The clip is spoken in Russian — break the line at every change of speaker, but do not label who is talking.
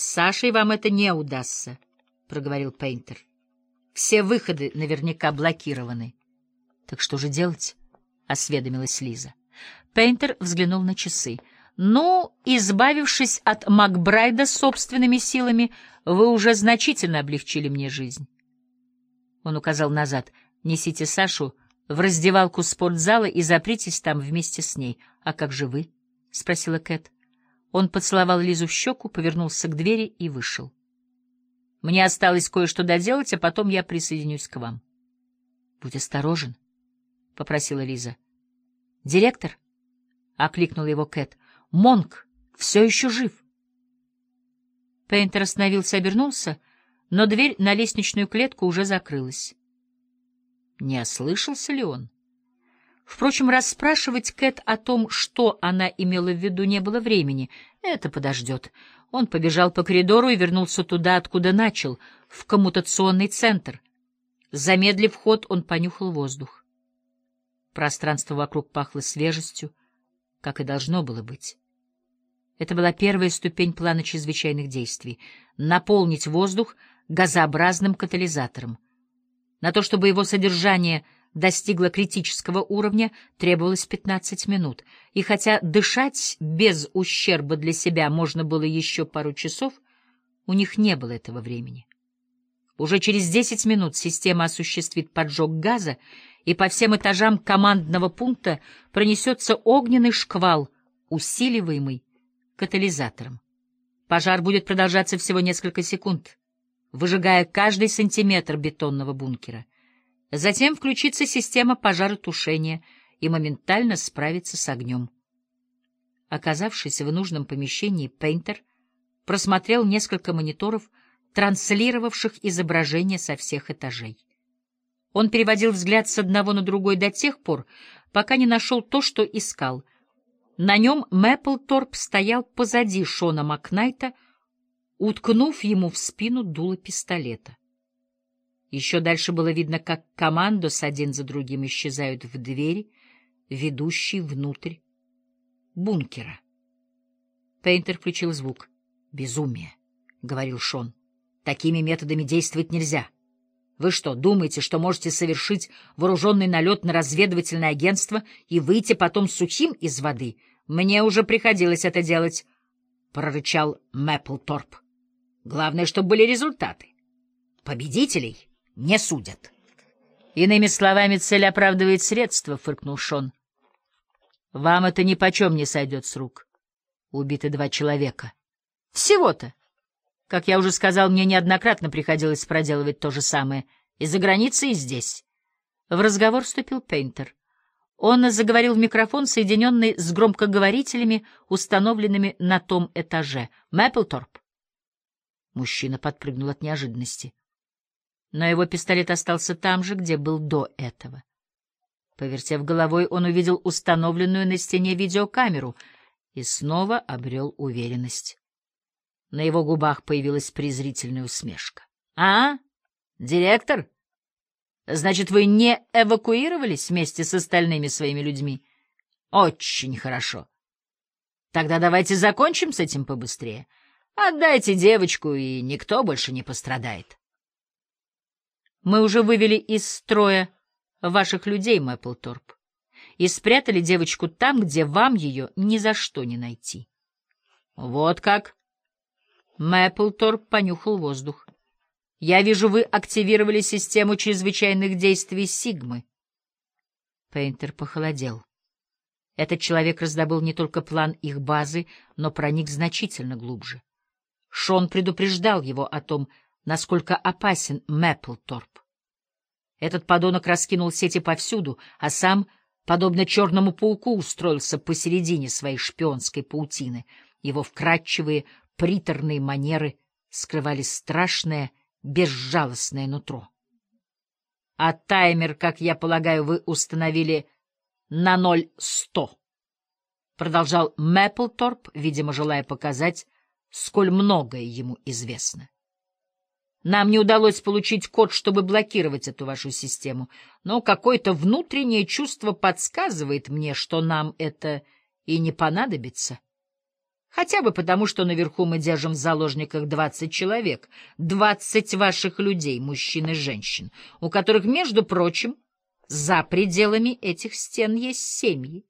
С Сашей вам это не удастся, — проговорил Пейнтер. Все выходы наверняка блокированы. Так что же делать? — осведомилась Лиза. Пейнтер взглянул на часы. «Ну, избавившись от Макбрайда собственными силами, вы уже значительно облегчили мне жизнь». Он указал назад. «Несите Сашу в раздевалку спортзала и запритесь там вместе с ней. А как же вы?» — спросила Кэт. Он поцеловал Лизу в щеку, повернулся к двери и вышел. «Мне осталось кое-что доделать, а потом я присоединюсь к вам». «Будь осторожен», — попросила Лиза. «Директор?» — окликнул его Кэт. «Монк все еще жив». Пейнтер остановился обернулся, но дверь на лестничную клетку уже закрылась. Не ослышался ли он? Впрочем, расспрашивать Кэт о том, что она имела в виду, не было времени. Это подождет. Он побежал по коридору и вернулся туда, откуда начал, в коммутационный центр. Замедлив ход, он понюхал воздух. Пространство вокруг пахло свежестью, как и должно было быть. Это была первая ступень плана чрезвычайных действий — наполнить воздух газообразным катализатором. На то, чтобы его содержание достигло критического уровня, требовалось 15 минут, и хотя дышать без ущерба для себя можно было еще пару часов, у них не было этого времени. Уже через 10 минут система осуществит поджог газа, и по всем этажам командного пункта пронесется огненный шквал, усиливаемый катализатором. Пожар будет продолжаться всего несколько секунд, выжигая каждый сантиметр бетонного бункера. Затем включится система пожаротушения и моментально справится с огнем. Оказавшись в нужном помещении, Пейнтер просмотрел несколько мониторов, транслировавших изображения со всех этажей. Он переводил взгляд с одного на другой до тех пор, пока не нашел то, что искал. На нем Мэпплторп стоял позади Шона Макнайта, уткнув ему в спину дуло пистолета. Еще дальше было видно, как командос один за другим исчезают в двери, ведущей внутрь бункера. Пейнтер включил звук. «Безумие», — говорил Шон. «Такими методами действовать нельзя». Вы что, думаете, что можете совершить вооруженный налет на разведывательное агентство и выйти потом сухим из воды? Мне уже приходилось это делать, — прорычал Мэпплторп. Главное, чтобы были результаты. Победителей не судят. Иными словами, цель оправдывает средства, — фыркнул Шон. Вам это ни почем не сойдет с рук. Убиты два человека. Всего-то. Как я уже сказал, мне неоднократно приходилось проделывать то же самое и за границей, и здесь. В разговор вступил Пейнтер. Он заговорил в микрофон, соединенный с громкоговорителями, установленными на том этаже. «Мэпплторп». Мужчина подпрыгнул от неожиданности. Но его пистолет остался там же, где был до этого. Повертев головой, он увидел установленную на стене видеокамеру и снова обрел уверенность. На его губах появилась презрительная усмешка. — А, директор? Значит, вы не эвакуировались вместе с остальными своими людьми? Очень хорошо. Тогда давайте закончим с этим побыстрее. Отдайте девочку, и никто больше не пострадает. Мы уже вывели из строя ваших людей, Мэпплторп, и спрятали девочку там, где вам ее ни за что не найти. Вот как? Мэпплторп понюхал воздух. «Я вижу, вы активировали систему чрезвычайных действий Сигмы». Пейнтер похолодел. Этот человек раздобыл не только план их базы, но проник значительно глубже. Шон предупреждал его о том, насколько опасен Мэпплторп. Этот подонок раскинул сети повсюду, а сам, подобно черному пауку, устроился посередине своей шпионской паутины. Его вкрадчивые, приторные манеры скрывали страшное, безжалостное нутро. — А таймер, как я полагаю, вы установили на ноль сто, — продолжал Мэпплторп, видимо, желая показать, сколь многое ему известно. Нам не удалось получить код, чтобы блокировать эту вашу систему, но какое-то внутреннее чувство подсказывает мне, что нам это и не понадобится. — Хотя бы потому, что наверху мы держим в заложниках двадцать человек, двадцать ваших людей, мужчин и женщин, у которых, между прочим, за пределами этих стен есть семьи.